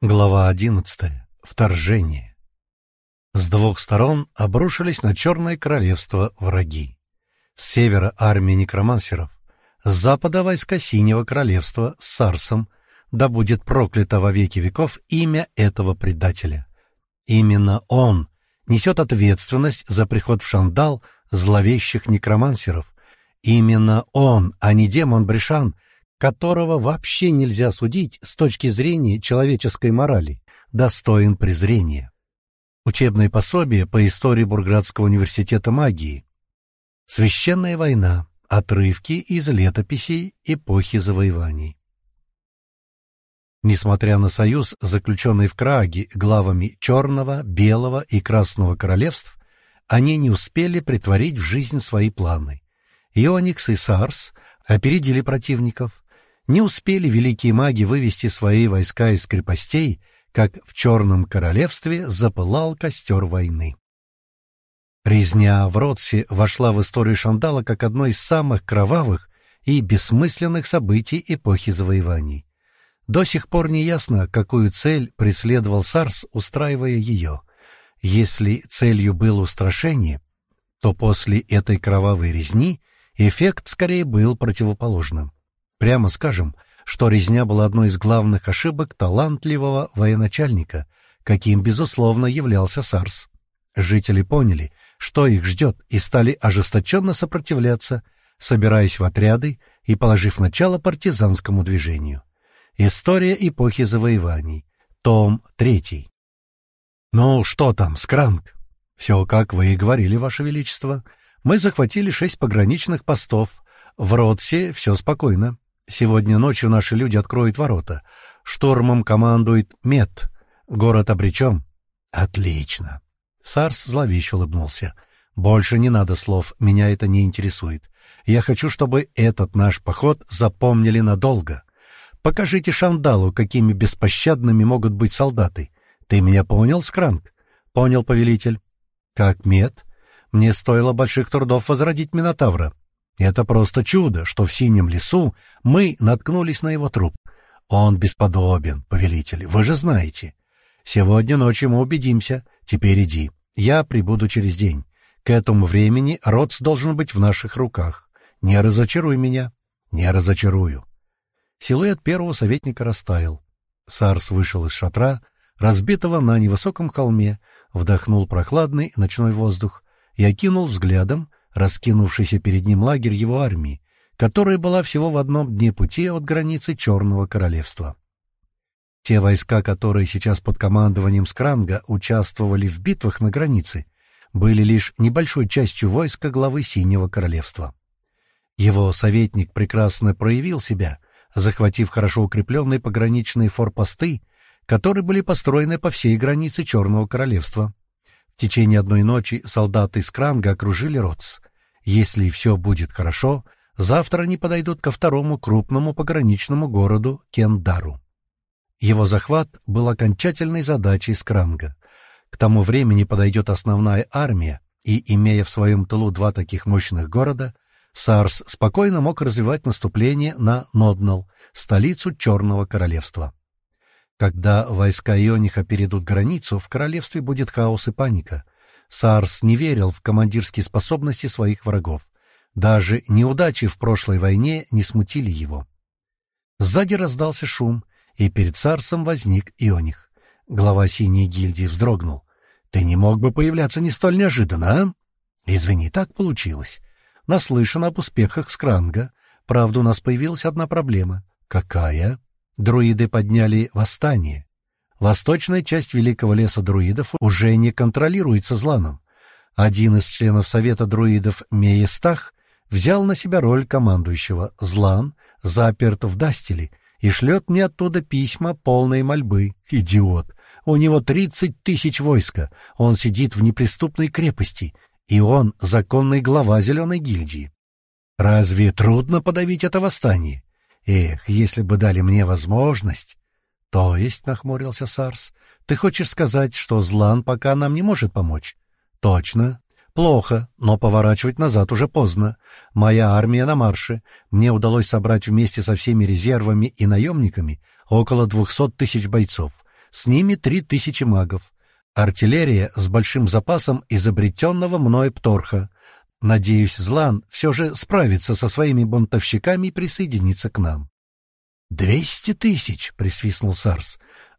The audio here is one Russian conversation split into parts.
Глава одиннадцатая. Вторжение. С двух сторон обрушились на Черное Королевство враги. С севера армия некромансеров, с запада войска Синего Королевства с Сарсом, да будет проклято во веки веков имя этого предателя. Именно он несет ответственность за приход в Шандал зловещих некромансеров. Именно он, а не демон Бришан — которого вообще нельзя судить с точки зрения человеческой морали, достоин презрения. Учебное пособие по истории Бурградского университета магии. Священная война. Отрывки из летописей эпохи завоеваний. Несмотря на союз, заключенный в Краге главами Черного, Белого и Красного королевств, они не успели притворить в жизнь свои планы. Ионикс и Сарс опередили противников, не успели великие маги вывести свои войска из крепостей, как в Черном Королевстве запылал костер войны. Резня в Ротсе вошла в историю Шандала как одно из самых кровавых и бессмысленных событий эпохи завоеваний. До сих пор не ясно, какую цель преследовал Сарс, устраивая ее. Если целью было устрашение, то после этой кровавой резни эффект скорее был противоположным. Прямо скажем, что резня была одной из главных ошибок талантливого военачальника, каким, безусловно, являлся Сарс. Жители поняли, что их ждет, и стали ожесточенно сопротивляться, собираясь в отряды и положив начало партизанскому движению. История эпохи завоеваний. Том 3. «Ну, что там, Скранг?» «Все, как вы и говорили, Ваше Величество. Мы захватили шесть пограничных постов. В Ротсе все спокойно. Сегодня ночью наши люди откроют ворота. Штормом командует Мет. Город обречен. Отлично. Сарс зловеще улыбнулся. Больше не надо слов, меня это не интересует. Я хочу, чтобы этот наш поход запомнили надолго. Покажите Шандалу, какими беспощадными могут быть солдаты. Ты меня понял, Скранк? Понял, повелитель. Как Мет? Мне стоило больших трудов возродить Минотавра. Это просто чудо, что в синем лесу мы наткнулись на его труп. Он бесподобен, повелитель, вы же знаете. Сегодня ночью мы убедимся. Теперь иди. Я прибуду через день. К этому времени Ротс должен быть в наших руках. Не разочаруй меня. Не разочарую. Силуэт первого советника растаял. Сарс вышел из шатра, разбитого на невысоком холме, вдохнул прохладный ночной воздух и окинул взглядом раскинувшийся перед ним лагерь его армии, которая была всего в одном дне пути от границы Черного Королевства. Те войска, которые сейчас под командованием Скранга участвовали в битвах на границе, были лишь небольшой частью войска главы Синего Королевства. Его советник прекрасно проявил себя, захватив хорошо укрепленные пограничные форпосты, которые были построены по всей границе Черного Королевства. В течение одной ночи солдаты Скранга окружили Ротс, если все будет хорошо, завтра они подойдут ко второму крупному пограничному городу Кендару. Его захват был окончательной задачей Скранга. К тому времени подойдет основная армия, и, имея в своем тылу два таких мощных города, Сарс спокойно мог развивать наступление на Ноднал, столицу Черного Королевства. Когда войска Иониха перейдут границу, в королевстве будет хаос и паника — Сарс не верил в командирские способности своих врагов. Даже неудачи в прошлой войне не смутили его. Сзади раздался шум, и перед Сарсом возник Ионих. Глава синей гильдии вздрогнул. «Ты не мог бы появляться не столь неожиданно, а?» «Извини, так получилось. Наслышан об успехах Скранга. Правда, у нас появилась одна проблема». «Какая?» Друиды подняли восстание. Восточная часть Великого леса друидов уже не контролируется Зланом. Один из членов Совета друидов, Меестах, взял на себя роль командующего. Злан заперт в Дастиле и шлет мне оттуда письма, полные мольбы. Идиот! У него тридцать тысяч войска, он сидит в неприступной крепости, и он законный глава Зеленой гильдии. Разве трудно подавить это восстание? Эх, если бы дали мне возможность... — То есть, — нахмурился Сарс, — ты хочешь сказать, что Злан пока нам не может помочь? — Точно. Плохо, но поворачивать назад уже поздно. Моя армия на марше. Мне удалось собрать вместе со всеми резервами и наемниками около двухсот тысяч бойцов. С ними три тысячи магов. Артиллерия с большим запасом изобретенного мной Пторха. Надеюсь, Злан все же справится со своими бунтовщиками и присоединится к нам. «Двести тысяч!» — присвистнул Сарс.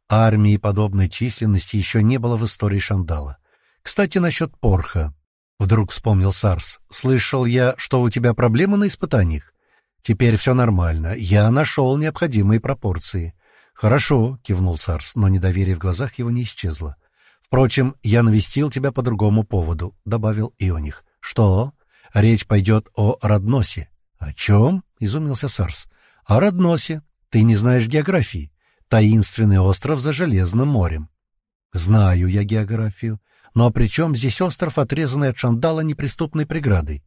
Армии подобной численности еще не было в истории Шандала. «Кстати, насчет Порха», — вдруг вспомнил Сарс. «Слышал я, что у тебя проблемы на испытаниях. Теперь все нормально. Я нашел необходимые пропорции». «Хорошо», — кивнул Сарс, но недоверие в глазах его не исчезло. «Впрочем, я навестил тебя по другому поводу», — добавил Ионих. «Что? Речь пойдет о Родносе». «О чем?» — изумился Сарс. «О Родносе. Ты не знаешь географии. Таинственный остров за Железным морем». «Знаю я географию. Но при чем здесь остров, отрезанный от Шандала неприступной преградой?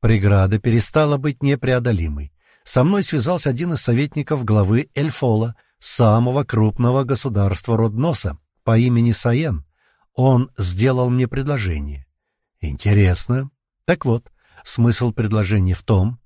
Преграда перестала быть непреодолимой. Со мной связался один из советников главы Эльфола, самого крупного государства Родноса, по имени Саен. Он сделал мне предложение. Интересно. Так вот, смысл предложения в том,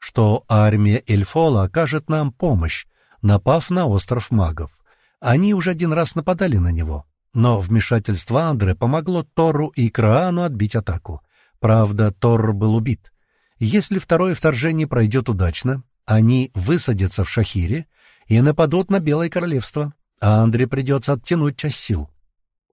что армия Эльфола окажет нам помощь, напав на остров магов. Они уже один раз нападали на него. Но вмешательство Андре помогло Тору и Краану отбить атаку. Правда, Тор был убит. Если второе вторжение пройдет удачно, они высадятся в Шахире и нападут на Белое Королевство, а Андре придется оттянуть часть сил.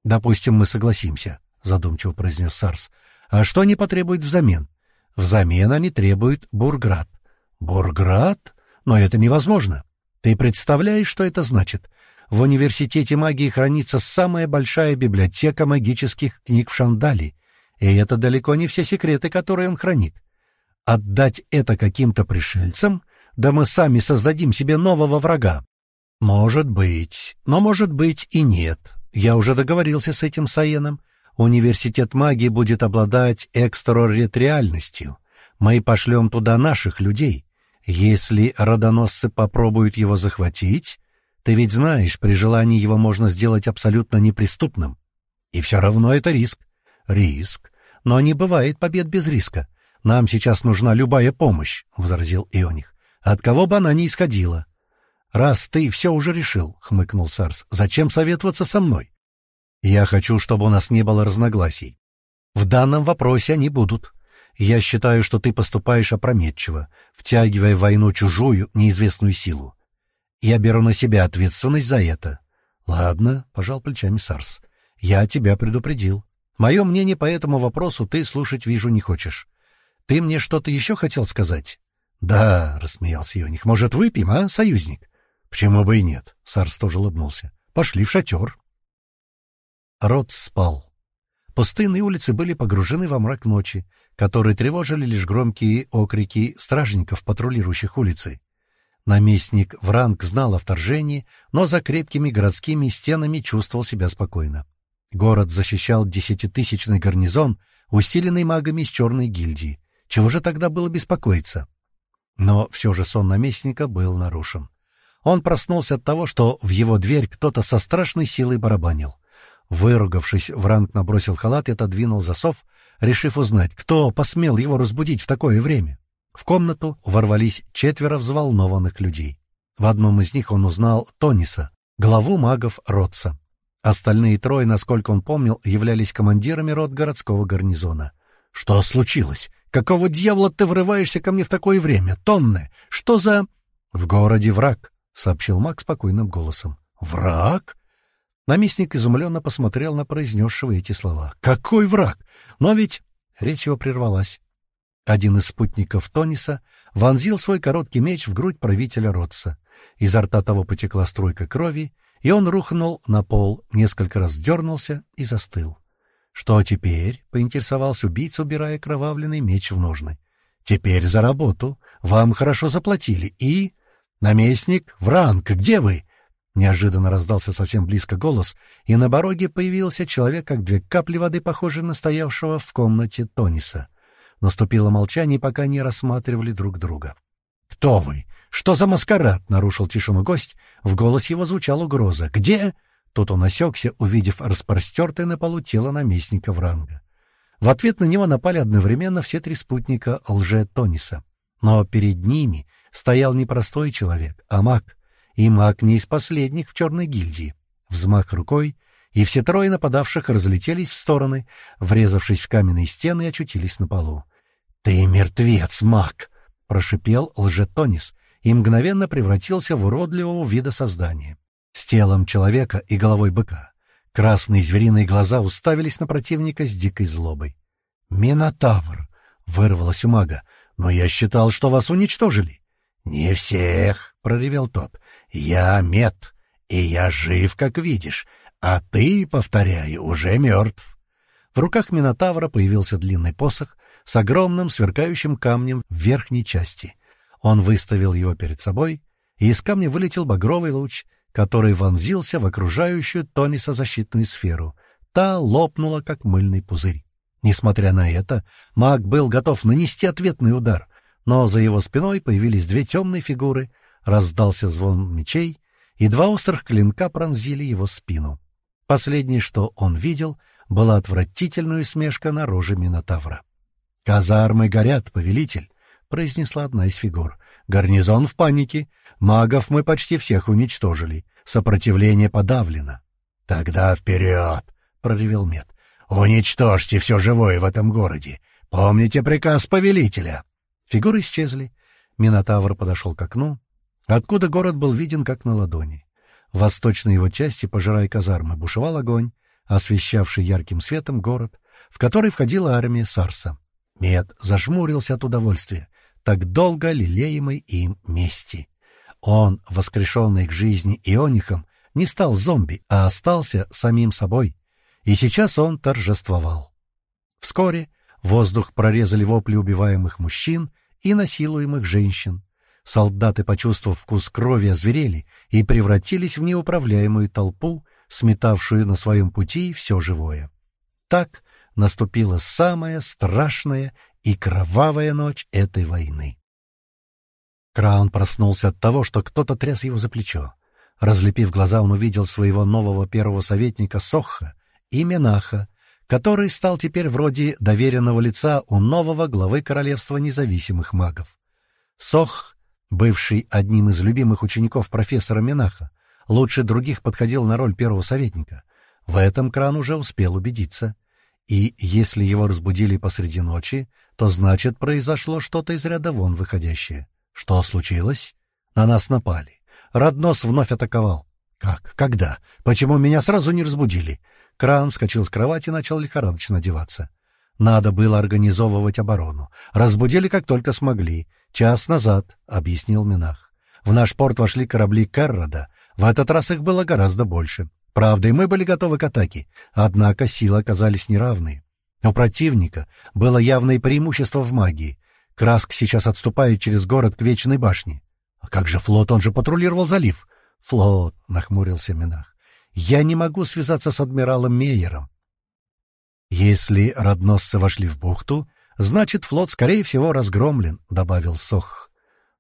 «Допустим, мы согласимся», — задумчиво произнес Сарс. «А что они потребуют взамен?» «Взамен они требуют Бурград». «Бурград? Но это невозможно. Ты представляешь, что это значит? В университете магии хранится самая большая библиотека магических книг в Шандали, и это далеко не все секреты, которые он хранит. Отдать это каким-то пришельцам? Да мы сами создадим себе нового врага. Может быть, но может быть и нет. Я уже договорился с этим Саеном. Университет магии будет обладать экстратерриториальностью. Мы пошлем туда наших людей. Если родоносцы попробуют его захватить, ты ведь знаешь, при желании его можно сделать абсолютно неприступным. И все равно это риск. Риск. Но не бывает побед без риска. Нам сейчас нужна любая помощь, — возразил Ионих. От кого бы она ни исходила. Раз ты все уже решил, — хмыкнул Сарс, — зачем советоваться со мной? Я хочу, чтобы у нас не было разногласий. В данном вопросе они будут. Я считаю, что ты поступаешь опрометчиво, втягивая в войну чужую, неизвестную силу. Я беру на себя ответственность за это. Ладно, пожал плечами Сарс. Я тебя предупредил. Мое мнение по этому вопросу ты слушать, вижу, не хочешь. Ты мне что-то еще хотел сказать? Да, рассмеялся Йоних. Может, выпьем, а, союзник? Почему бы и нет? Сарс тоже улыбнулся. Пошли в шатер. Рот спал. Пустынные улицы были погружены во мрак ночи, которые тревожили лишь громкие окрики стражников, патрулирующих улицы. Наместник Вранг знал о вторжении, но за крепкими городскими стенами чувствовал себя спокойно. Город защищал десятитысячный гарнизон, усиленный магами из черной гильдии. Чего же тогда было беспокоиться? Но все же сон наместника был нарушен. Он проснулся от того, что в его дверь кто-то со страшной силой барабанил. Выругавшись, Вранг набросил халат и отодвинул засов, решив узнать, кто посмел его разбудить в такое время. В комнату ворвались четверо взволнованных людей. В одном из них он узнал Тониса, главу магов Ротса. Остальные трое, насколько он помнил, являлись командирами рот городского гарнизона. «Что случилось? Какого дьявола ты врываешься ко мне в такое время? Тонны! Что за...» «В городе враг», — сообщил маг спокойным голосом. «Враг?» Наместник изумленно посмотрел на произнесшего эти слова. «Какой враг? Но ведь...» Речь его прервалась. Один из спутников Тониса вонзил свой короткий меч в грудь правителя Ротса. Изо рта того потекла струйка крови, и он рухнул на пол, несколько раз дернулся и застыл. «Что теперь?» — поинтересовался убийца, убирая кровавленный меч в ножны. «Теперь за работу. Вам хорошо заплатили. И...» «Наместник, Вранг, где вы?» Неожиданно раздался совсем близко голос, и на дороге появился человек, как две капли воды, похожий на стоявшего в комнате Тониса. Наступило молчание, пока не рассматривали друг друга. «Кто вы? Что за маскарад?» — нарушил тишину гость. В голос его звучала угроза. «Где?» Тут он осекся, увидев распростертое на полу тело наместника Вранга. В ответ на него напали одновременно все три спутника лже-Тониса. Но перед ними стоял не простой человек, а маг. И маг не из последних в черной гильдии. Взмах рукой, и все трое нападавших разлетелись в стороны, врезавшись в каменные стены и очутились на полу. «Ты мертвец, маг!» — прошипел лжетонис и мгновенно превратился в уродливого вида создания. С телом человека и головой быка. Красные звериные глаза уставились на противника с дикой злобой. «Минотавр!» — вырвалось у мага. «Но я считал, что вас уничтожили». «Не всех!» — проревел тот. «Я мед, и я жив, как видишь, а ты, повторяю, уже мертв». В руках Минотавра появился длинный посох с огромным сверкающим камнем в верхней части. Он выставил его перед собой, и из камня вылетел багровый луч, который вонзился в окружающую Тониса защитную сферу. Та лопнула, как мыльный пузырь. Несмотря на это, маг был готов нанести ответный удар, но за его спиной появились две темные фигуры, раздался звон мечей, и два острых клинка пронзили его спину. Последнее, что он видел, была отвратительная усмешка на роже Минотавра. «Казармы горят, повелитель!» — произнесла одна из фигур. «Гарнизон в панике. Магов мы почти всех уничтожили. Сопротивление подавлено». «Тогда вперед!» — проревел Мед. «Уничтожьте все живое в этом городе! Помните приказ повелителя!» Фигуры исчезли. Минотавр подошел к окну, откуда город был виден как на ладони. В восточной его части, пожирая казармы, бушевал огонь, освещавший ярким светом город, в который входила армия Сарса. Мед зажмурился от удовольствия, так долго лелеемой им мести. Он, воскрешенный к жизни ионихом, не стал зомби, а остался самим собой — и сейчас он торжествовал. Вскоре воздух прорезали вопли убиваемых мужчин и насилуемых женщин. Солдаты, почувствовав вкус крови, озверели и превратились в неуправляемую толпу, сметавшую на своем пути все живое. Так наступила самая страшная и кровавая ночь этой войны. Краун проснулся от того, что кто-то тряс его за плечо. Разлепив глаза, он увидел своего нового первого советника Сохха, и Менаха, который стал теперь вроде доверенного лица у нового главы Королевства независимых магов. Сох, бывший одним из любимых учеников профессора Менаха, лучше других подходил на роль первого советника. В этом Кран уже успел убедиться. И если его разбудили посреди ночи, то значит произошло что-то из ряда вон выходящее. Что случилось? На нас напали. Роднос вновь атаковал. Как? Когда? Почему меня сразу не разбудили? Кран вскочил с кровати и начал лихорадочно одеваться. Надо было организовывать оборону. Разбудили, как только смогли. Час назад, — объяснил Минах. В наш порт вошли корабли Каррода. В этот раз их было гораздо больше. Правда, и мы были готовы к атаке. Однако силы оказались неравные. У противника было явное преимущество в магии. Краск сейчас отступает через город к Вечной башне. А как же флот? Он же патрулировал залив. Флот, — нахмурился Минах. Я не могу связаться с адмиралом Мейером. Если родносцы вошли в бухту, значит, флот, скорее всего, разгромлен, — добавил Сох.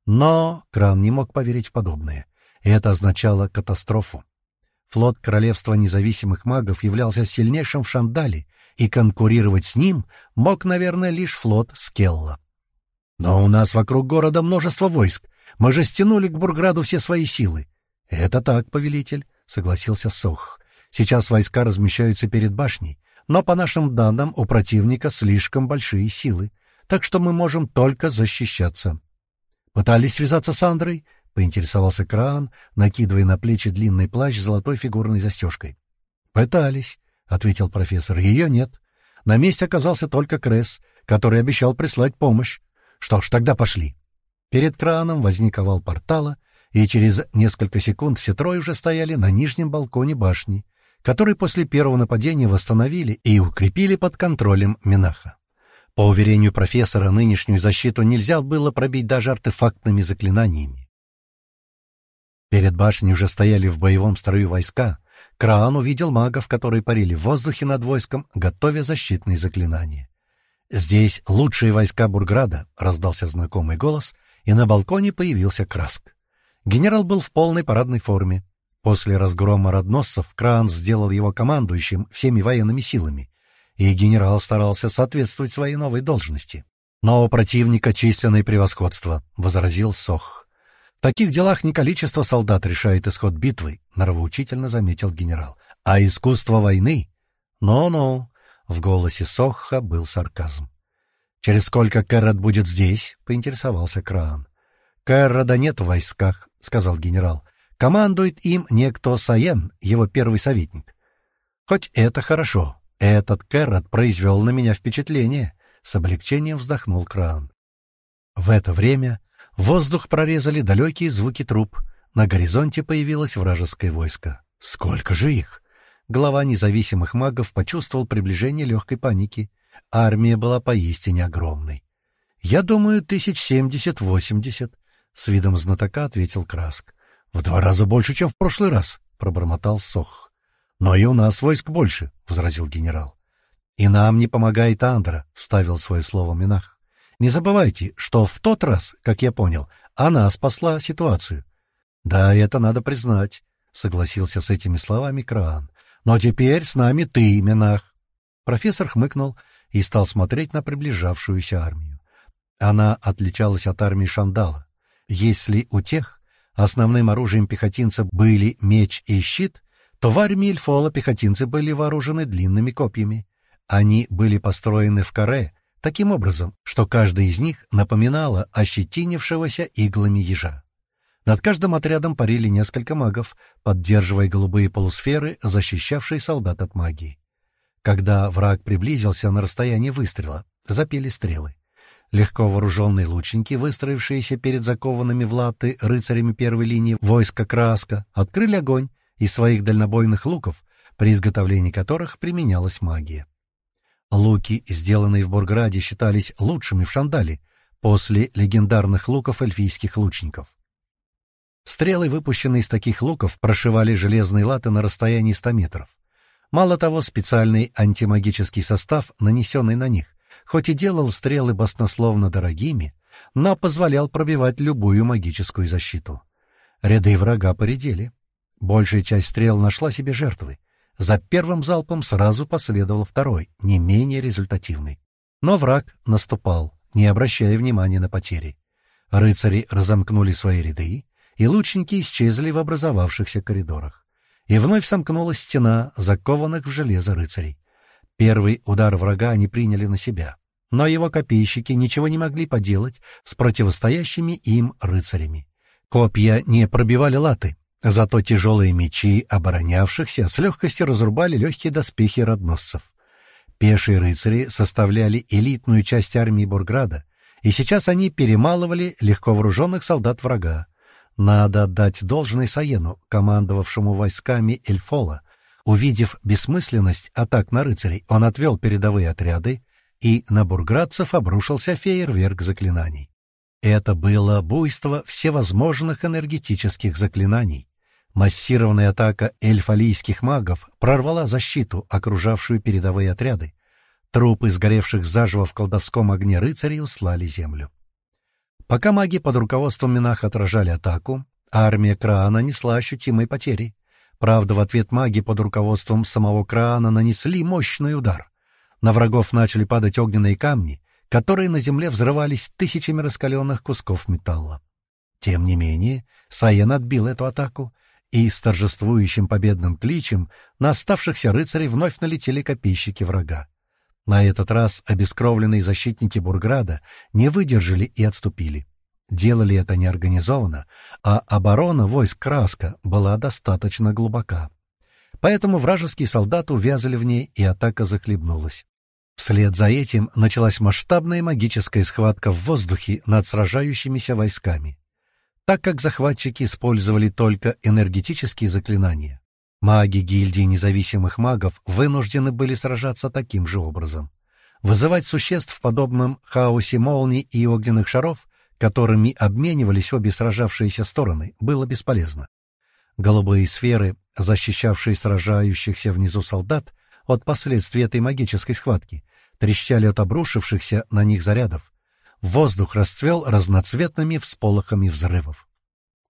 Но Кран не мог поверить в подобное. Это означало катастрофу. Флот Королевства независимых магов являлся сильнейшим в Шандале, и конкурировать с ним мог, наверное, лишь флот Скелла. Но у нас вокруг города множество войск. Мы же стянули к Бурграду все свои силы. Это так, повелитель. — согласился Сох. «Сейчас войска размещаются перед башней, но, по нашим данным, у противника слишком большие силы, так что мы можем только защищаться». «Пытались связаться с Андрой?» — поинтересовался Краан, накидывая на плечи длинный плащ с золотой фигурной застежкой. «Пытались», — ответил профессор. «Ее нет. На месте оказался только Кресс, который обещал прислать помощь. Что ж, тогда пошли». Перед краном возник овал портала, и через несколько секунд все трое уже стояли на нижнем балконе башни, который после первого нападения восстановили и укрепили под контролем Минаха. По уверению профессора, нынешнюю защиту нельзя было пробить даже артефактными заклинаниями. Перед башней уже стояли в боевом строю войска. Краан увидел магов, которые парили в воздухе над войском, готовя защитные заклинания. «Здесь лучшие войска Бурграда», — раздался знакомый голос, и на балконе появился Краск. Генерал был в полной парадной форме. После разгрома родноссов Кран сделал его командующим всеми военными силами, и генерал старался соответствовать своей новой должности. «Но у противника численное превосходство», — возразил Сох. В таких делах не количество солдат решает исход битвы, — нравоучительно заметил генерал, — а искусство войны. Ну-ну, — в голосе Сохха был сарказм. «Через сколько Кэррот будет здесь?» — поинтересовался Краан. «Кэррода нет в войсках», — сказал генерал. «Командует им некто Саен, его первый советник». «Хоть это хорошо. Этот Кэррот произвел на меня впечатление», — с облегчением вздохнул Краан. В это время воздух прорезали далекие звуки труп. На горизонте появилось вражеское войско. «Сколько же их?» Глава независимых магов почувствовал приближение легкой паники. Армия была поистине огромной. «Я думаю, тысяч семьдесят-восемьдесят», — с видом знатока ответил Краск. «В два раза больше, чем в прошлый раз», — пробормотал Сох. «Но и у нас войск больше», — возразил генерал. «И нам не помогает Андра», — вставил свое слово Минах. «Не забывайте, что в тот раз, как я понял, она спасла ситуацию». «Да, это надо признать», — согласился с этими словами Краан. «Но теперь с нами ты, Минах». Профессор хмыкнул и стал смотреть на приближавшуюся армию. Она отличалась от армии Шандала. Если у тех основным оружием пехотинца были меч и щит, то в армии Эльфола пехотинцы были вооружены длинными копьями. Они были построены в каре, таким образом, что каждая из них напоминала ощетинившегося иглами ежа. Над каждым отрядом парили несколько магов, поддерживая голубые полусферы, защищавшие солдат от магии. Когда враг приблизился на расстояние выстрела, запели стрелы. Легко вооруженные лучники, выстроившиеся перед закованными в латы рыцарями первой линии войска Краска, открыли огонь из своих дальнобойных луков, при изготовлении которых применялась магия. Луки, сделанные в Бурграде, считались лучшими в Шандале после легендарных луков эльфийских лучников. Стрелы, выпущенные из таких луков, прошивали железные латы на расстоянии 100 метров. Мало того, специальный антимагический состав, нанесенный на них, хоть и делал стрелы баснословно дорогими, но позволял пробивать любую магическую защиту. Ряды врага поредели. Большая часть стрел нашла себе жертвы. За первым залпом сразу последовал второй, не менее результативный. Но враг наступал, не обращая внимания на потери. Рыцари разомкнули свои ряды, и лучники исчезли в образовавшихся коридорах и вновь сомкнулась стена закованных в железо рыцарей. Первый удар врага они приняли на себя, но его копейщики ничего не могли поделать с противостоящими им рыцарями. Копья не пробивали латы, зато тяжелые мечи оборонявшихся с легкостью разрубали легкие доспехи родносцев. Пешие рыцари составляли элитную часть армии Бурграда, и сейчас они перемалывали легко вооруженных солдат врага, надо отдать должное Саену, командовавшему войсками Эльфола. Увидев бессмысленность атак на рыцарей, он отвел передовые отряды, и на бурградцев обрушился фейерверк заклинаний. Это было буйство всевозможных энергетических заклинаний. Массированная атака эльфалийских магов прорвала защиту, окружавшую передовые отряды. Трупы сгоревших заживо в колдовском огне рыцарей услали землю. Пока маги под руководством Минах отражали атаку, армия Краана несла ощутимые потери. Правда, в ответ маги под руководством самого Краана нанесли мощный удар. На врагов начали падать огненные камни, которые на земле взрывались тысячами раскаленных кусков металла. Тем не менее, Саен отбил эту атаку, и с торжествующим победным кличем на оставшихся рыцарей вновь налетели копейщики врага. На этот раз обескровленные защитники Бурграда не выдержали и отступили. Делали это неорганизованно, а оборона войск Краска была достаточно глубока. Поэтому вражеские солдаты увязали в ней, и атака захлебнулась. Вслед за этим началась масштабная магическая схватка в воздухе над сражающимися войсками. Так как захватчики использовали только энергетические заклинания, Маги гильдии независимых магов вынуждены были сражаться таким же образом. Вызывать существ в подобном хаосе молний и огненных шаров, которыми обменивались обе сражавшиеся стороны, было бесполезно. Голубые сферы, защищавшие сражающихся внизу солдат от последствий этой магической схватки, трещали от обрушившихся на них зарядов. Воздух расцвел разноцветными всполохами взрывов.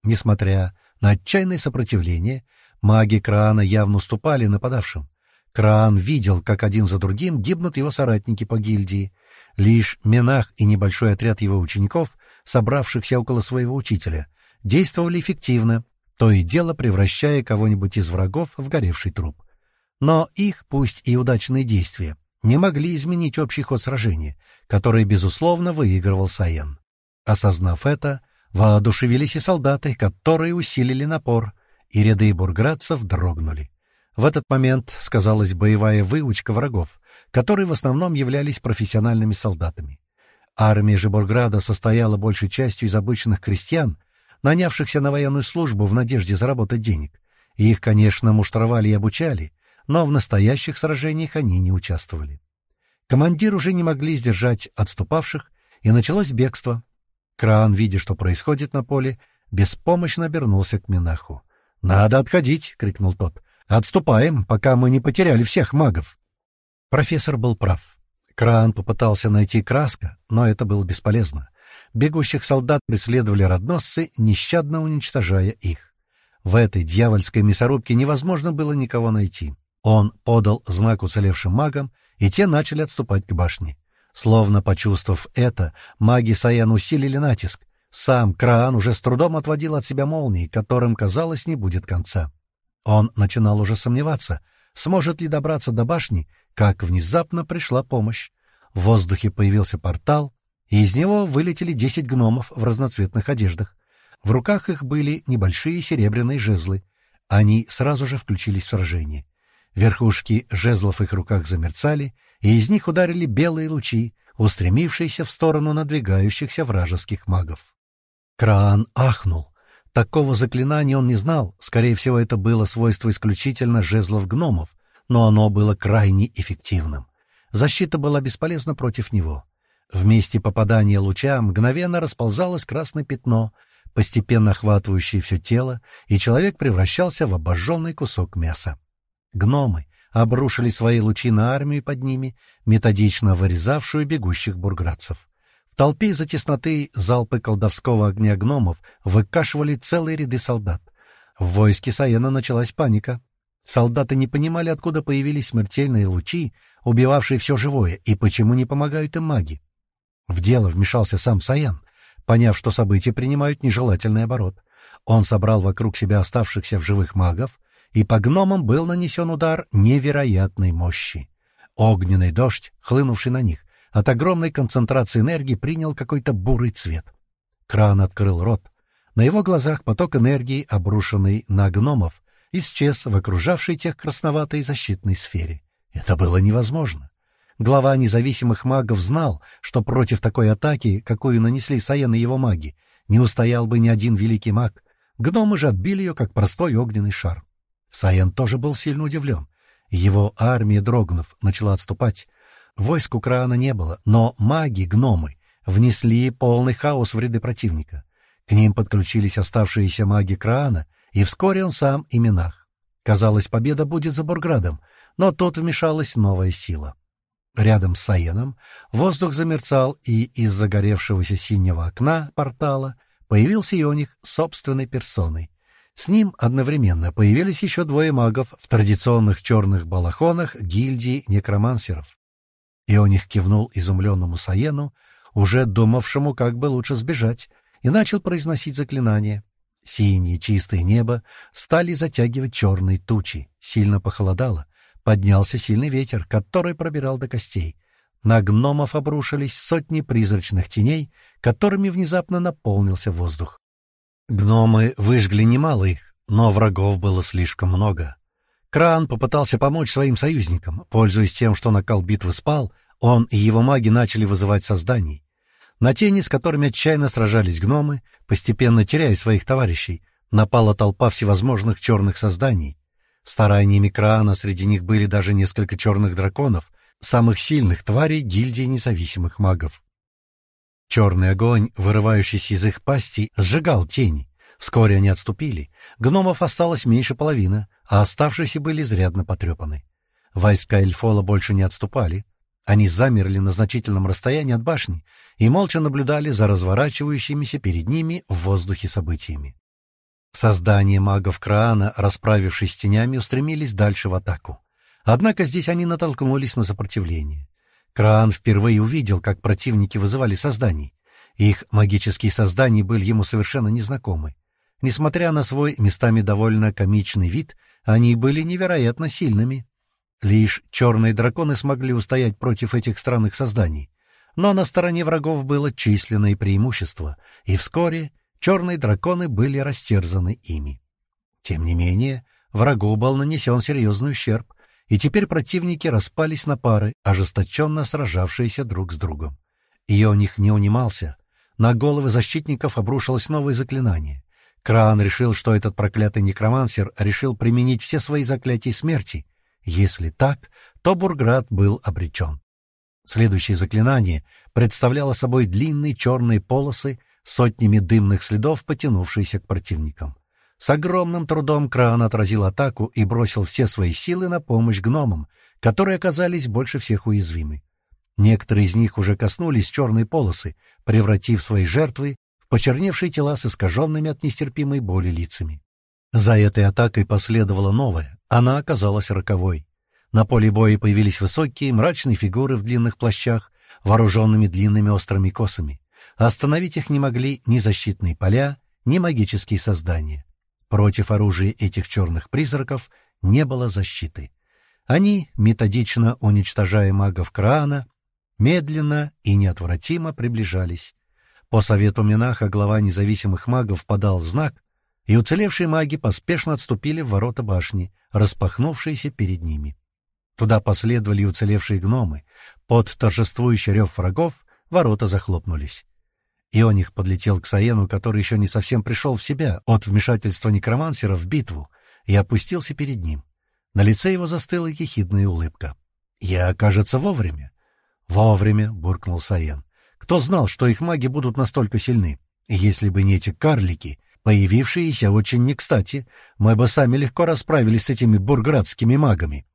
Несмотря на отчаянное сопротивление, Маги Краана явно уступали нападавшим. Краан видел, как один за другим гибнут его соратники по гильдии. Лишь Менах и небольшой отряд его учеников, собравшихся около своего учителя, действовали эффективно, то и дело превращая кого-нибудь из врагов в горевший труп. Но их, пусть и удачные действия, не могли изменить общий ход сражения, который, безусловно, выигрывал Саен. Осознав это, воодушевились и солдаты, которые усилили напор, и ряды бурградцев дрогнули. В этот момент сказалась боевая выучка врагов, которые в основном являлись профессиональными солдатами. Армия же Бурграда состояла большей частью из обычных крестьян, нанявшихся на военную службу в надежде заработать денег. их, конечно, муштровали и обучали, но в настоящих сражениях они не участвовали. Командир уже не могли сдержать отступавших, и началось бегство. Краан, видя, что происходит на поле, беспомощно обернулся к Минаху. «Надо отходить!» — крикнул тот. «Отступаем, пока мы не потеряли всех магов!» Профессор был прав. Краан попытался найти краска, но это было бесполезно. Бегущих солдат преследовали родносцы, нещадно уничтожая их. В этой дьявольской мясорубке невозможно было никого найти. Он подал знак уцелевшим магам, и те начали отступать к башне. Словно почувствовав это, маги Саян усилили натиск. Сам Краан уже с трудом отводил от себя молнии, которым, казалось, не будет конца. Он начинал уже сомневаться, сможет ли добраться до башни, как внезапно пришла помощь. В воздухе появился портал, и из него вылетели десять гномов в разноцветных одеждах. В руках их были небольшие серебряные жезлы. Они сразу же включились в сражение. Верхушки жезлов в их руках замерцали, и из них ударили белые лучи, устремившиеся в сторону надвигающихся вражеских магов. Краан ахнул. Такого заклинания он не знал, скорее всего, это было свойство исключительно жезлов гномов, но оно было крайне эффективным. Защита была бесполезна против него. В месте попадания луча мгновенно расползалось красное пятно, постепенно охватывающее все тело, и человек превращался в обожженный кусок мяса. Гномы обрушили свои лучи на армию под ними, методично вырезавшую бегущих бурградцев. В толпе из-за тесноты залпы колдовского огня гномов выкашивали целые ряды солдат. В войске Саена началась паника. Солдаты не понимали, откуда появились смертельные лучи, убивавшие все живое, и почему не помогают им маги. В дело вмешался сам Саян, поняв, что события принимают нежелательный оборот. Он собрал вокруг себя оставшихся в живых магов, и по гномам был нанесен удар невероятной мощи. Огненный дождь, хлынувший на них, от огромной концентрации энергии принял какой-то бурый цвет. Кран открыл рот. На его глазах поток энергии, обрушенный на гномов, исчез в окружавшей тех красноватой защитной сфере. Это было невозможно. Глава независимых магов знал, что против такой атаки, какую нанесли Саен и его маги, не устоял бы ни один великий маг. Гномы же отбили ее, как простой огненный шар. Саен тоже был сильно удивлен. Его армия, дрогнув, начала отступать. Войск у Краана не было, но маги, гномы, внесли полный хаос в ряды противника. К ним подключились оставшиеся маги Краана, и вскоре он сам и Минах. Казалось, победа будет за Бурградом, но тут вмешалась новая сила. Рядом с Саеном воздух замерцал, и из загоревшегося синего окна портала появился Ионих собственной персоной. С ним одновременно появились еще двое магов в традиционных черных балахонах гильдии некромансеров. Ионих кивнул изумленному Саену, уже думавшему, как бы лучше сбежать, и начал произносить заклинание. Синее чистое небо стали затягивать черные тучи, сильно похолодало — Поднялся сильный ветер, который пробирал до костей. На гномов обрушились сотни призрачных теней, которыми внезапно наполнился воздух. Гномы выжгли немало их, но врагов было слишком много. Кран попытался помочь своим союзникам. Пользуясь тем, что накал битвы спал, он и его маги начали вызывать созданий. На тени, с которыми отчаянно сражались гномы, постепенно теряя своих товарищей, напала толпа всевозможных черных созданий. Стараниями Краана среди них были даже несколько черных драконов, самых сильных тварей гильдии независимых магов. Черный огонь, вырывающийся из их пасти, сжигал тени. Вскоре они отступили. Гномов осталось меньше половины, а оставшиеся были изрядно потрепаны. Войска Эльфола больше не отступали. Они замерли на значительном расстоянии от башни и молча наблюдали за разворачивающимися перед ними в воздухе событиями. Создания магов Краана, расправившись с тенями, устремились дальше в атаку. Однако здесь они натолкнулись на сопротивление. Краан впервые увидел, как противники вызывали созданий. Их магические создания были ему совершенно незнакомы. Несмотря на свой местами довольно комичный вид, они были невероятно сильными. Лишь черные драконы смогли устоять против этих странных созданий. Но на стороне врагов было численное преимущество, и вскоре черные драконы были растерзаны ими. Тем не менее, врагу был нанесен серьезный ущерб, и теперь противники распались на пары, ожесточенно сражавшиеся друг с другом. Ионих не унимался. На головы защитников обрушилось новое заклинание. Краан решил, что этот проклятый некромансер решил применить все свои заклятия смерти. Если так, то Бурград был обречен. Следующее заклинание представляло собой длинные черные полосы, сотнями дымных следов, потянувшиеся к противникам. С огромным трудом Краан отразил атаку и бросил все свои силы на помощь гномам, которые оказались больше всех уязвимы. Некоторые из них уже коснулись черной полосы, превратив свои жертвы в почерневшие тела с искаженными от нестерпимой боли лицами. За этой атакой последовала новая, она оказалась роковой. На поле боя появились высокие, мрачные фигуры в длинных плащах, вооруженными длинными острыми косами. Остановить их не могли ни защитные поля, ни магические создания. Против оружия этих черных призраков не было защиты. Они, методично уничтожая магов Краана, медленно и неотвратимо приближались. По совету Минаха глава независимых магов подал знак, и уцелевшие маги поспешно отступили в ворота башни, распахнувшиеся перед ними. Туда последовали уцелевшие гномы. Под торжествующий рев врагов ворота захлопнулись. Ионих подлетел к Саену, который еще не совсем пришел в себя от вмешательства некромансера в битву, и опустился перед ним. На лице его застыла ехидная улыбка. «Я, кажется, вовремя». «Вовремя», — буркнул Саен. «Кто знал, что их маги будут настолько сильны? Если бы не эти карлики, появившиеся очень не кстати, мы бы сами легко расправились с этими бурградскими магами».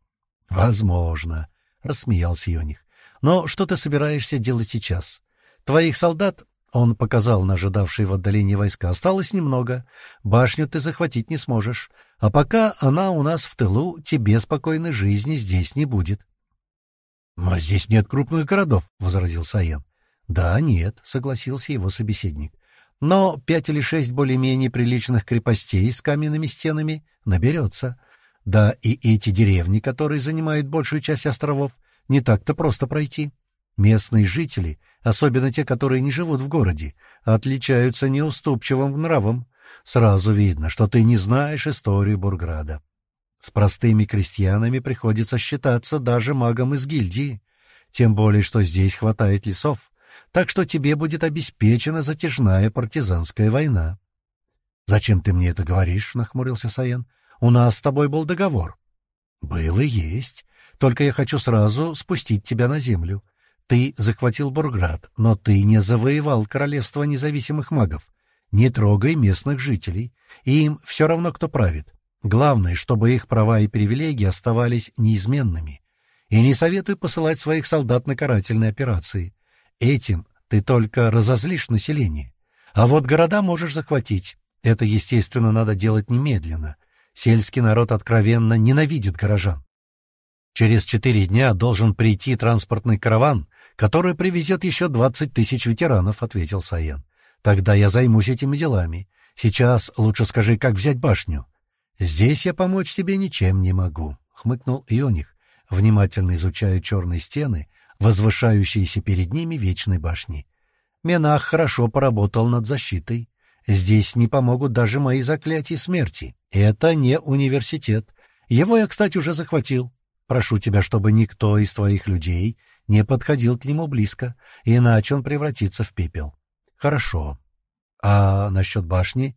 «Возможно», — рассмеялся Йоних. «Но что ты собираешься делать сейчас? Твоих солдат, — он показал на ожидавшие в отдалении войска, — осталось немного. Башню ты захватить не сможешь. А пока она у нас в тылу, тебе спокойной жизни здесь не будет». «Но здесь нет крупных городов», — возразил Саен. «Да, нет», — согласился его собеседник. «Но пять или шесть более-менее приличных крепостей с каменными стенами наберется». Да и эти деревни, которые занимают большую часть островов, не так-то просто пройти. Местные жители, особенно те, которые не живут в городе, отличаются неуступчивым нравом. Сразу видно, что ты не знаешь историю Бурграда. С простыми крестьянами приходится считаться даже магом из гильдии, тем более, что здесь хватает лесов, так что тебе будет обеспечена затяжная партизанская война. — Зачем ты мне это говоришь? — нахмурился Саен. У нас с тобой был договор. Был и есть. Только я хочу сразу спустить тебя на землю. Ты захватил Бурград, но ты не завоевал королевство независимых магов. Не трогай местных жителей. Им все равно, кто правит. Главное, чтобы их права и привилегии оставались неизменными. И не советую посылать своих солдат на карательные операции. Этим ты только разозлишь население. А вот города можешь захватить. Это, естественно, надо делать немедленно. Сельский народ откровенно ненавидит горожан. Через четыре дня должен прийти транспортный караван, который привезет еще двадцать тысяч ветеранов, — ответил Саен. Тогда я займусь этими делами. Сейчас лучше скажи, как взять башню. Здесь я помочь тебе ничем не могу, — хмыкнул Ионих, внимательно изучая черные стены, возвышающиеся перед ними вечной башни. Менах хорошо поработал над защитой. Здесь не помогут даже мои заклятия смерти. Это не университет. Его я, кстати, уже захватил. Прошу тебя, чтобы никто из твоих людей не подходил к нему близко, иначе он превратится в пепел. Хорошо. А насчет башни?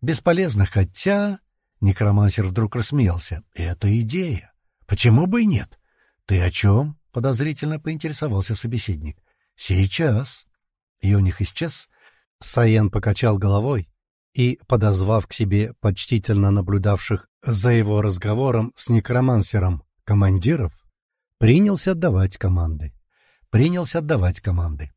Бесполезно, хотя... Некромансер вдруг рассмеялся. Это идея. Почему бы и нет? Ты о чем? Подозрительно поинтересовался собеседник. Сейчас. Ионих исчез, Саен покачал головой и, подозвав к себе почтительно наблюдавших за его разговором с некромансером командиров, принялся отдавать команды. Принялся отдавать команды.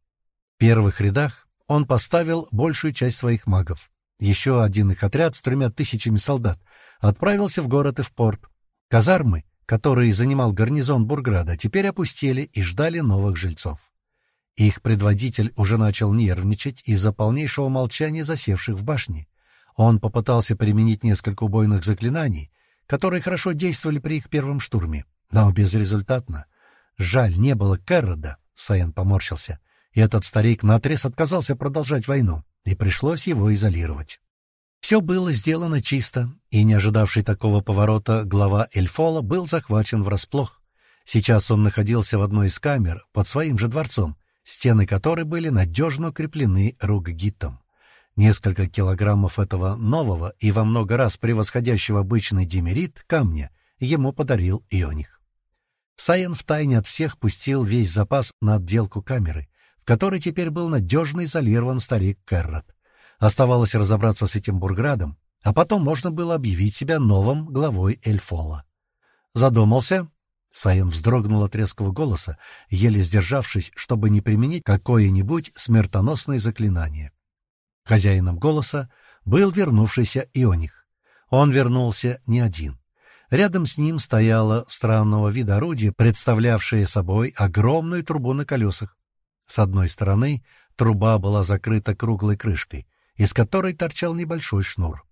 В первых рядах он поставил большую часть своих магов. Еще один их отряд с тремя тысячами солдат отправился в город и в порт. Казармы, которые занимал гарнизон Бурграда, теперь опустели и ждали новых жильцов. Их предводитель уже начал нервничать из-за полнейшего молчания засевших в башне. Он попытался применить несколько убойных заклинаний, которые хорошо действовали при их первом штурме, но безрезультатно. Жаль, не было Кэррода, Саян поморщился, и этот старик наотрез отказался продолжать войну, и пришлось его изолировать. Все было сделано чисто, и не ожидавший такого поворота глава Эльфола был захвачен врасплох. Сейчас он находился в одной из камер под своим же дворцом, стены которой были надежно укреплены руггитом. Несколько килограммов этого нового и во много раз превосходящего обычный демерит камня ему подарил Ионих. Сайен втайне от всех пустил весь запас на отделку камеры, в которой теперь был надежно изолирован старик Керрот. Оставалось разобраться с этим бурградом, а потом можно было объявить себя новым главой Эльфола. Задумался? Сайен вздрогнул от резкого голоса, еле сдержавшись, чтобы не применить какое-нибудь смертоносное заклинание. Хозяином голоса был вернувшийся Ионих. Он вернулся не один. Рядом с ним стояло странного вида орудие, представлявшее собой огромную трубу на колесах. С одной стороны труба была закрыта круглой крышкой, из которой торчал небольшой шнур.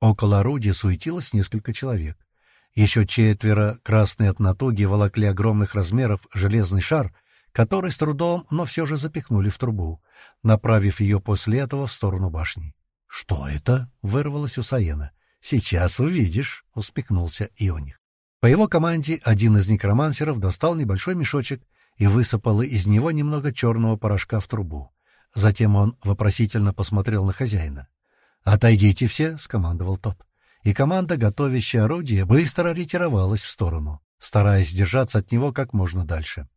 Около орудия суетилось несколько человек. Еще четверо, красные от натуги, волокли огромных размеров железный шар, который с трудом, но все же запихнули в трубу, направив ее после этого в сторону башни. — Что это? — вырвалось у Саена. — Сейчас увидишь, — успехнулся Ионих. По его команде один из некромансеров достал небольшой мешочек и высыпал из него немного черного порошка в трубу. Затем он вопросительно посмотрел на хозяина. «Отойдите все», — скомандовал тот. И команда, готовящая орудие, быстро ретировалась в сторону, стараясь держаться от него как можно дальше.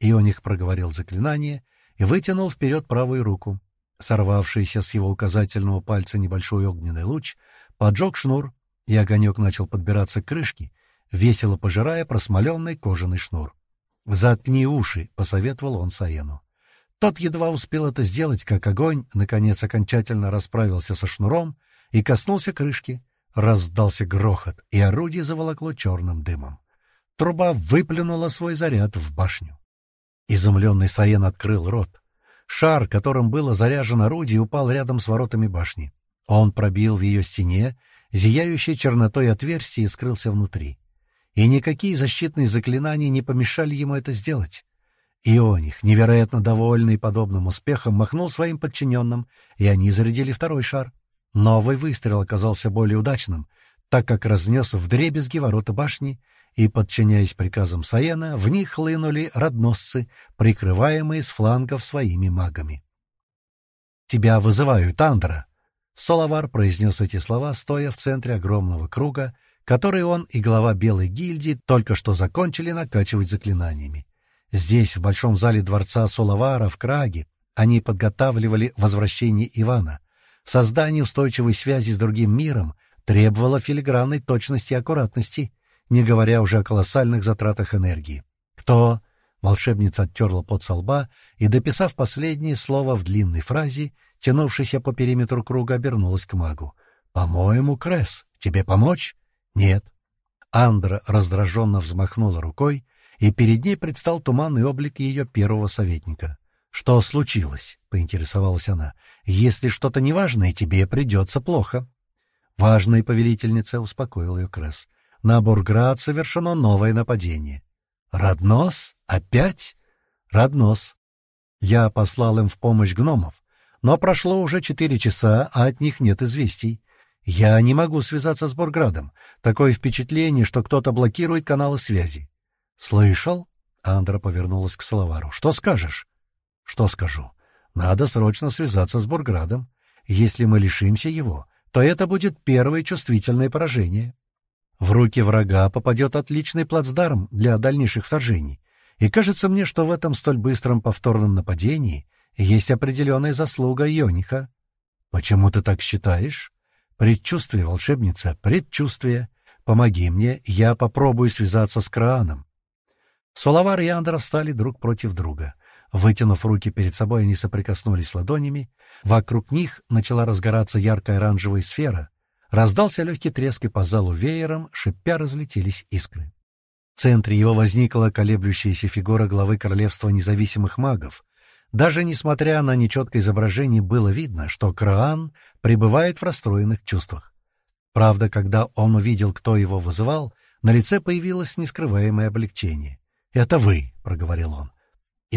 Ионих проговорил заклинание и вытянул вперед правую руку. Сорвавшийся с его указательного пальца небольшой огненный луч поджег шнур, и огонек начал подбираться к крышке, весело пожирая просмоленный кожаный шнур. «Заткни уши», — посоветовал он Саену. Тот едва успел это сделать, как огонь, наконец, окончательно расправился со шнуром и коснулся крышки. Раздался грохот, и орудие заволокло черным дымом. Труба выплюнула свой заряд в башню. Изумленный Саен открыл рот. Шар, которым было заряжено орудие, упал рядом с воротами башни. Он пробил в ее стене зияющей чернотой отверстие и скрылся внутри. И никакие защитные заклинания не помешали ему это сделать. Ионих, невероятно довольный подобным успехом, махнул своим подчиненным, и они зарядили второй шар. Новый выстрел оказался более удачным, так как разнес вдребезги ворота башни и, подчиняясь приказам Саена, в них хлынули родносцы, прикрываемые с флангов своими магами. «Тебя вызывают, Андра!» Соловар произнес эти слова, стоя в центре огромного круга, который он и глава Белой гильдии только что закончили накачивать заклинаниями. Здесь, в большом зале дворца Соловара в Краге, они подготавливали возвращение Ивана. Создание устойчивой связи с другим миром требовало филигранной точности и аккуратности — не говоря уже о колоссальных затратах энергии. «Кто?» — волшебница оттерла пот со лба и, дописав последнее слово в длинной фразе, тянувшейся по периметру круга, обернулась к магу. «По-моему, Кресс, тебе помочь?» «Нет». Андра раздраженно взмахнула рукой, и перед ней предстал туманный облик ее первого советника. «Что случилось?» — поинтересовалась она. «Если что-то неважное, тебе придется плохо». «Важная повелительница», — успокоил ее Кресс. На Бурград совершено новое нападение. Роднос? Опять? Роднос. Я послал им в помощь гномов, но прошло уже четыре часа, а от них нет известий. Я не могу связаться с Бурградом. Такое впечатление, что кто-то блокирует каналы связи. Слышал? Андра повернулась к Салавару. Что скажешь? Что скажу? Надо срочно связаться с Бурградом. Если мы лишимся его, то это будет первое чувствительное поражение. В руки врага попадет отличный плацдарм для дальнейших вторжений, и кажется мне, что в этом столь быстром повторном нападении есть определенная заслуга Йониха. Почему ты так считаешь? Предчувствие, волшебница, предчувствие. Помоги мне, я попробую связаться с Крааном. Сулавар и Андра встали друг против друга. Вытянув руки перед собой, они соприкоснулись ладонями. Вокруг них начала разгораться яркая оранжевая сфера, Раздался легкий треск, и по залу веером, шипя, разлетелись искры. В центре его возникла колеблющаяся фигура главы Королевства независимых магов. Даже несмотря на нечеткое изображение, было видно, что Краан пребывает в расстроенных чувствах. Правда, когда он увидел, кто его вызывал, на лице появилось нескрываемое облегчение. «Это вы», — проговорил он.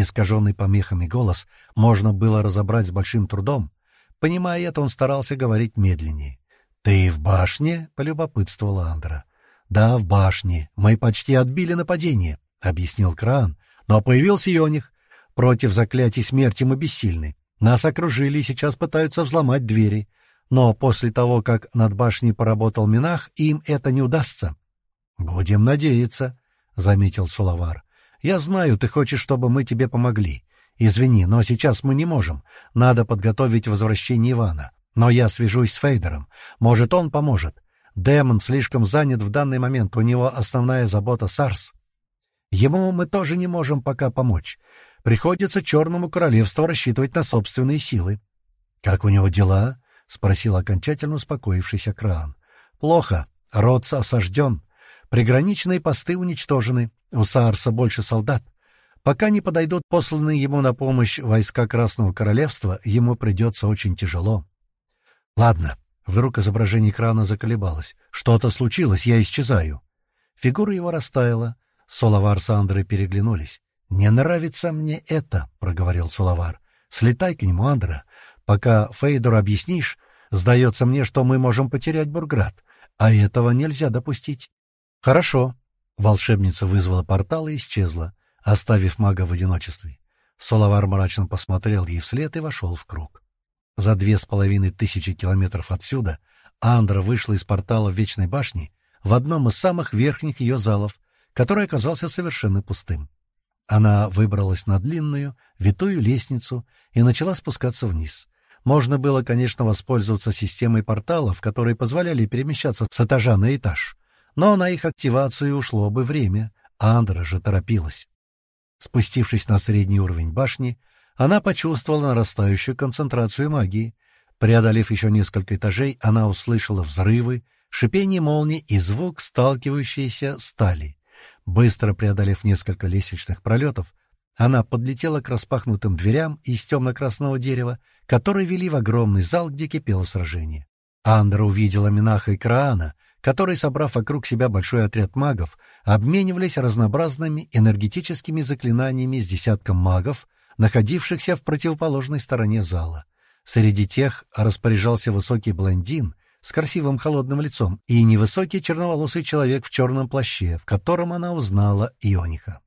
Искаженный помехами голос можно было разобрать с большим трудом. Понимая это, он старался говорить медленнее. «Ты в башне?» — полюбопытствовала Андра. «Да, в башне. Мы почти отбили нападение», — объяснил Кран. «Но появился Йоних. Против заклятий смерти мы бессильны. Нас окружили и сейчас пытаются взломать двери. Но после того, как над башней поработал Минах, им это не удастся». «Будем надеяться», — заметил Сулавар. Я знаю, ты хочешь, чтобы мы тебе помогли. Извини, но сейчас мы не можем. Надо подготовить возвращение Ивана. Но я свяжусь с Фейдером. Может, он поможет. Демон слишком занят в данный момент, у него основная забота Сарс. Ему мы тоже не можем пока помочь. Приходится Черному Королевству рассчитывать на собственные силы. — Как у него дела? — спросил окончательно успокоившийся Краан. — Плохо. Род осажден. Приграничные посты уничтожены. У Саарса больше солдат. Пока не подойдут посланные ему на помощь войска Красного Королевства, ему придется очень тяжело. Ладно. Вдруг изображение экрана заколебалось. Что-то случилось, я исчезаю. Фигура его растаяла. Соловар с Андрой переглянулись. «Не нравится мне это», — проговорил Соловар. «Слетай к нему, Андра. Пока Фейдор объяснишь, сдается мне, что мы можем потерять Бурград, а этого нельзя допустить». «Хорошо», Волшебница вызвала портал и исчезла, оставив мага в одиночестве. Соловар мрачно посмотрел ей вслед и вошел в круг. За две с половиной тысячи километров отсюда Андра вышла из портала Вечной башне в одном из самых верхних ее залов, который оказался совершенно пустым. Она выбралась на длинную, витую лестницу и начала спускаться вниз. Можно было, конечно, воспользоваться системой порталов, которые позволяли перемещаться с этажа на этаж — но на их активацию ушло бы время, а Андра же торопилась. Спустившись на средний уровень башни, она почувствовала нарастающую концентрацию магии. Преодолев еще несколько этажей, она услышала взрывы, шипение молний и звук сталкивающейся стали. Быстро преодолев несколько лестничных пролетов, она подлетела к распахнутым дверям из темно-красного дерева, которые вели в огромный зал, где кипело сражение. Андра увидела Минаха и Краана — которые, собрав вокруг себя большой отряд магов, обменивались разнообразными энергетическими заклинаниями с десятком магов, находившихся в противоположной стороне зала. Среди тех распоряжался высокий блондин с красивым холодным лицом и невысокий черноволосый человек в черном плаще, в котором она узнала Иониха.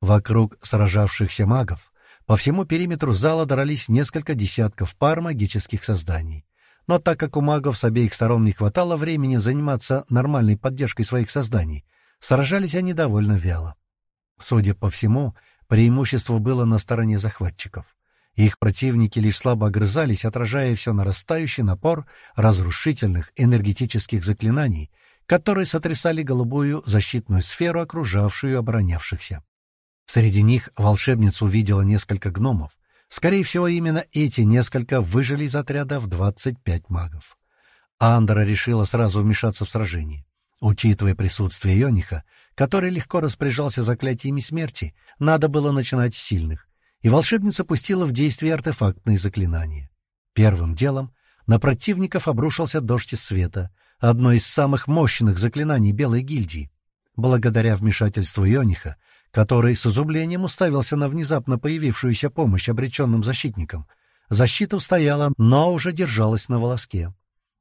Вокруг сражавшихся магов по всему периметру зала дрались несколько десятков пар магических созданий но так как у магов с обеих сторон не хватало времени заниматься нормальной поддержкой своих созданий, сражались они довольно вяло. Судя по всему, преимущество было на стороне захватчиков. Их противники лишь слабо огрызались, отражая все нарастающий напор разрушительных энергетических заклинаний, которые сотрясали голубую защитную сферу, окружавшую оборонявшихся. Среди них волшебница увидела несколько гномов, Скорее всего, именно эти несколько выжили из отряда в 25 магов. Андра решила сразу вмешаться в сражение. Учитывая присутствие Йониха, который легко распоряжался заклятиями смерти, надо было начинать с сильных, и волшебница пустила в действие артефактные заклинания. Первым делом на противников обрушился дождь из света, одно из самых мощных заклинаний Белой гильдии. Благодаря вмешательству Йониха который с изумлением уставился на внезапно появившуюся помощь обреченным защитникам. Защита устояла, но уже держалась на волоске.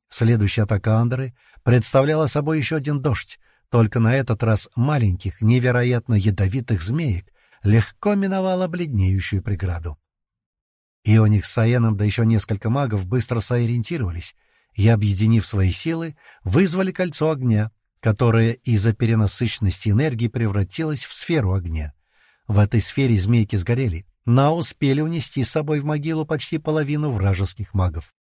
Следующая атака Андеры представляла собой еще один дождь, только на этот раз маленьких, невероятно ядовитых змеек легко миновала бледнеющую преграду. Ионик с Саеном, да еще несколько магов быстро сориентировались и, объединив свои силы, вызвали кольцо огня — которая из-за перенасыщенности энергии превратилась в сферу огня. В этой сфере змейки сгорели, но успели унести с собой в могилу почти половину вражеских магов.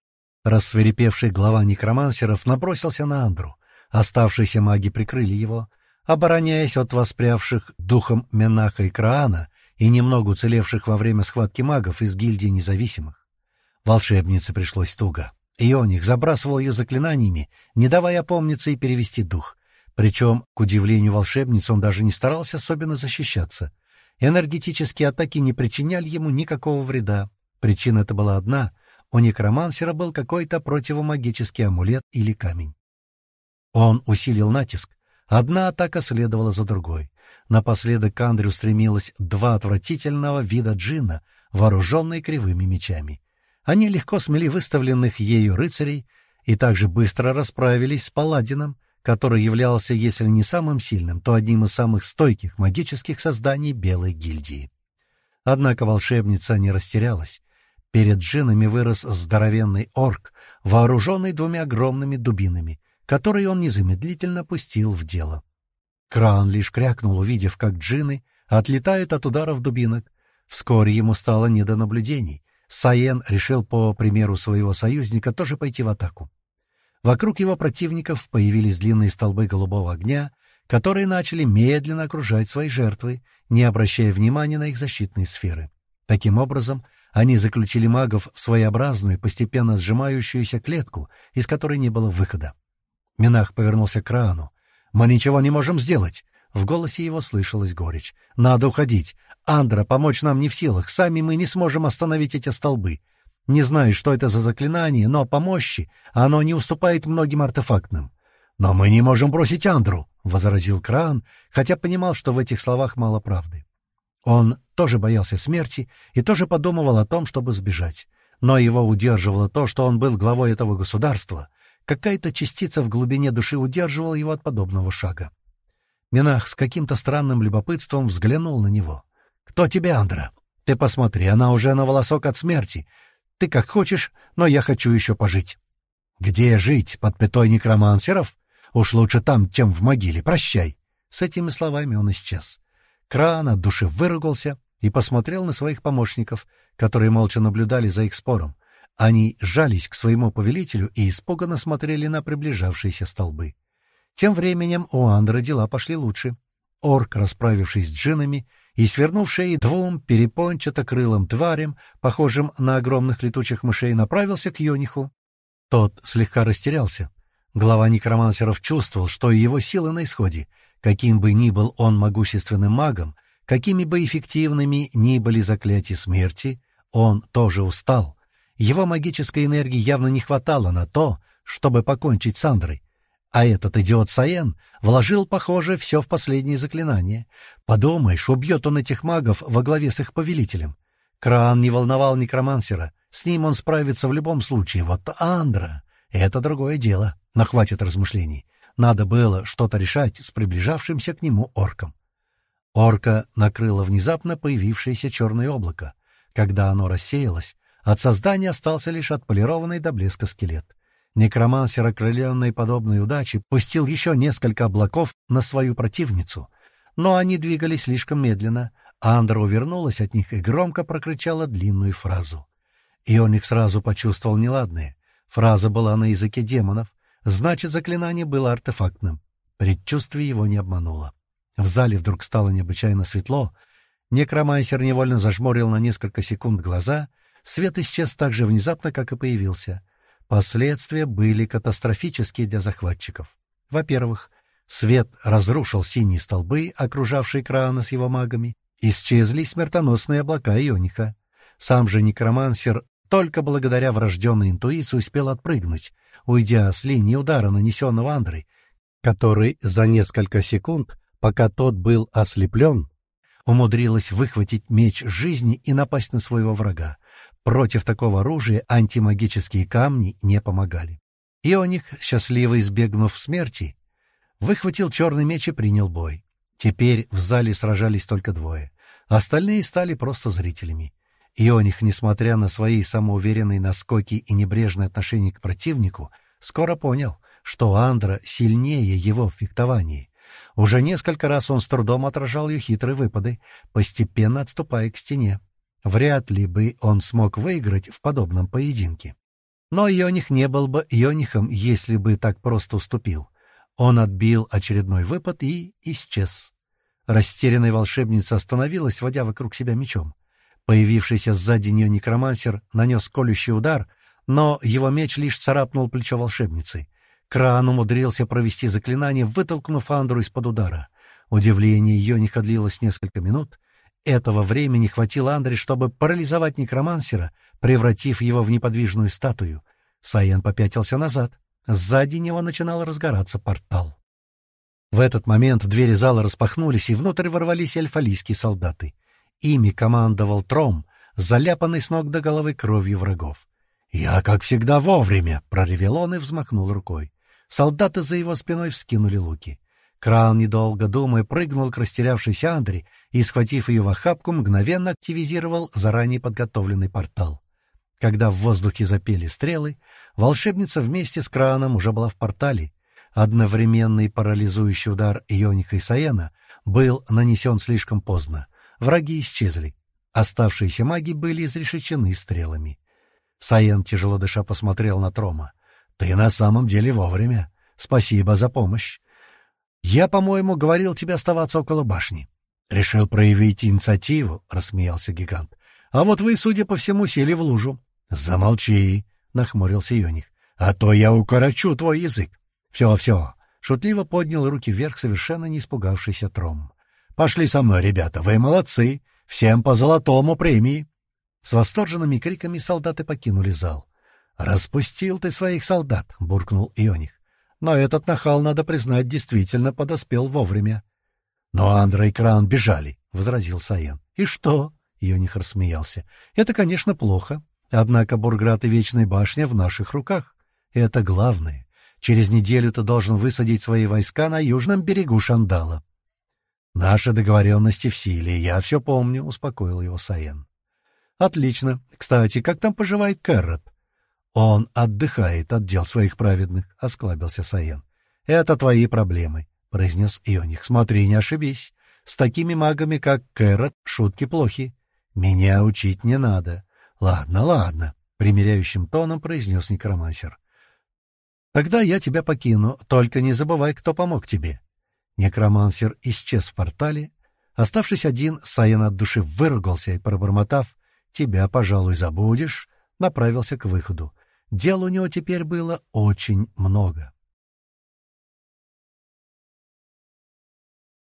Рассверепевший глава некромансеров набросился на Андру. Оставшиеся маги прикрыли его, обороняясь от воспрявших духом Менаха и Краана и немного уцелевших во время схватки магов из гильдии независимых. Волшебнице пришлось туго. Ионик забрасывал ее заклинаниями, не давая опомниться и перевести дух. Причем, к удивлению волшебницы, он даже не старался особенно защищаться. Энергетические атаки не причиняли ему никакого вреда. Причина это была одна — у некромансера был какой-то противомагический амулет или камень. Он усилил натиск. Одна атака следовала за другой. Напоследок к Андрю стремилось два отвратительного вида джинна, вооруженные кривыми мечами. Они легко смели выставленных ею рыцарей и также быстро расправились с паладином, который являлся, если не самым сильным, то одним из самых стойких магических созданий Белой гильдии. Однако волшебница не растерялась. Перед джинами вырос здоровенный орк, вооруженный двумя огромными дубинами, которые он незамедлительно пустил в дело. Кран лишь крякнул, увидев, как джины отлетают от ударов дубинок. Вскоре ему стало не до наблюдений. Саен решил, по примеру своего союзника, тоже пойти в атаку. Вокруг его противников появились длинные столбы голубого огня, которые начали медленно окружать свои жертвы, не обращая внимания на их защитные сферы. Таким образом, они заключили магов в своеобразную, постепенно сжимающуюся клетку, из которой не было выхода. Минах повернулся к Раану. «Мы ничего не можем сделать!» В голосе его слышалась горечь. «Надо уходить! Андра, помочь нам не в силах. Сами мы не сможем остановить эти столбы. Не знаю, что это за заклинание, но по мощи оно не уступает многим артефактным. «Но мы не можем бросить Андру», — возразил Кран, хотя понимал, что в этих словах мало правды. Он тоже боялся смерти и тоже подумывал о том, чтобы сбежать. Но его удерживало то, что он был главой этого государства. Какая-то частица в глубине души удерживала его от подобного шага. Минах с каким-то странным любопытством взглянул на него. «Кто тебе, Андра? Ты посмотри, она уже на волосок от смерти. Ты как хочешь, но я хочу еще пожить. Где жить? Под пятой некромансеров? Уж лучше там, чем в могиле. Прощай. С этими словами он исчез. Кран от души выругался и посмотрел на своих помощников, которые молча наблюдали за их спором. Они сжались к своему повелителю и испуганно смотрели на приближавшиеся столбы. Тем временем у Андра дела пошли лучше. Орк, расправившись с джинами, и, свернув шеи двум перепончато-крылым тварям, похожим на огромных летучих мышей, направился к Йониху. Тот слегка растерялся. Глава некромансеров чувствовал, что его силы на исходе. Каким бы ни был он могущественным магом, какими бы эффективными ни были заклятия смерти, он тоже устал. Его магической энергии явно не хватало на то, чтобы покончить с Андрой. А этот идиот Саен вложил, похоже, все в последнее заклинание. Подумаешь, убьет он этих магов во главе с их повелителем. Кран не волновал некромансера. С ним он справится в любом случае. Вот Андра — это другое дело. Но хватит размышлений. Надо было что-то решать с приближавшимся к нему орком. Орка накрыло внезапно появившееся черное облако. Когда оно рассеялось, от создания остался лишь отполированный до блеска скелет. Некромансер, окрыленный подобной удачей, пустил еще несколько облаков на свою противницу, но они двигались слишком медленно. Андра увернулась от них и громко прокричала длинную фразу. Ионик сразу почувствовал неладное. Фраза была на языке демонов, значит, заклинание было артефактным. Предчувствие его не обмануло. В зале вдруг стало необычайно светло. Некромансер невольно зажмурил на несколько секунд глаза. Свет исчез так же внезапно, как и появился — Последствия были катастрофические для захватчиков. Во-первых, свет разрушил синие столбы, окружавшие Краана с его магами, исчезли смертоносные облака Иониха. Сам же некромансер только благодаря врожденной интуиции успел отпрыгнуть, уйдя с линии удара, нанесенного Андрой, который за несколько секунд, пока тот был ослеплен, умудрилась выхватить меч жизни и напасть на своего врага. Против такого оружия антимагические камни не помогали. Ионик, счастливо избегнув смерти, выхватил черный меч и принял бой. Теперь в зале сражались только двое. Остальные стали просто зрителями. Ионих, несмотря на свои самоуверенные наскоки и небрежное отношение к противнику, скоро понял, что Андра сильнее его в фехтовании. Уже несколько раз он с трудом отражал ее хитрые выпады, постепенно отступая к стене. Вряд ли бы он смог выиграть в подобном поединке. Но Йоних не был бы Йонихом, если бы так просто уступил. Он отбил очередной выпад и исчез. Растерянная волшебница остановилась, водя вокруг себя мечом. Появившийся сзади нее некромансер нанес колющий удар, но его меч лишь царапнул плечо волшебницы. Кран умудрился провести заклинание, вытолкнув Андру из-под удара. Удивление Йониха длилось несколько минут, Этого времени хватило Андре, чтобы парализовать некромансера, превратив его в неподвижную статую. Саен попятился назад. Сзади него начинал разгораться портал. В этот момент двери зала распахнулись, и внутрь ворвались эльфалийские солдаты. Ими командовал Тром, заляпанный с ног до головы кровью врагов. «Я, как всегда, вовремя!» — проревел он и взмахнул рукой. Солдаты за его спиной вскинули луки. Кран, недолго думая, прыгнул к растерявшейся Андре и, схватив ее в охапку, мгновенно активизировал заранее подготовленный портал. Когда в воздухе запели стрелы, волшебница вместе с краном уже была в портале. Одновременный парализующий удар Ионика и Саена был нанесен слишком поздно. Враги исчезли. Оставшиеся маги были изрешечены стрелами. Саен, тяжело дыша, посмотрел на Трома. «Ты на самом деле вовремя. Спасибо за помощь. Я, по-моему, говорил тебе оставаться около башни. Решил проявить инициативу, — рассмеялся гигант. А вот вы, судя по всему, сели в лужу. Замолчи, — нахмурился Йоник. А то я укорочу твой язык. Все, все. Шутливо поднял руки вверх, совершенно не испугавшийся Тром. «Пошли со мной, ребята, вы молодцы! Всем по золотому премии!» С восторженными криками солдаты покинули зал. «Распустил ты своих солдат!» — буркнул Ионих. Но этот нахал, надо признать, действительно подоспел вовремя. — Но Андра и Кран бежали, — возразил Саен. — И что? — Йоних рассмеялся. — Это, конечно, плохо. Однако Бурград и Вечная башня в наших руках. Это главное. Через неделю ты должен высадить свои войска на южном берегу Шандала. — Наши договоренности в силе, я все помню, — успокоил его Саен. — Отлично. Кстати, как там поживает Кэррот? «Он отдыхает от дел своих праведных», — осклабился Саен. «Это твои проблемы», — произнес Ионих. «Смотри, не ошибись. С такими магами, как Кэрот, шутки плохи. Меня учить не надо». «Ладно, ладно», — примиряющим тоном произнес некромансер. «Тогда я тебя покину, только не забывай, кто помог тебе». Некромансер исчез в портале. Оставшись один, Саен от души выругался и, пробормотав «Тебя, пожалуй, забудешь», направился к выходу. Дел у него теперь было очень много.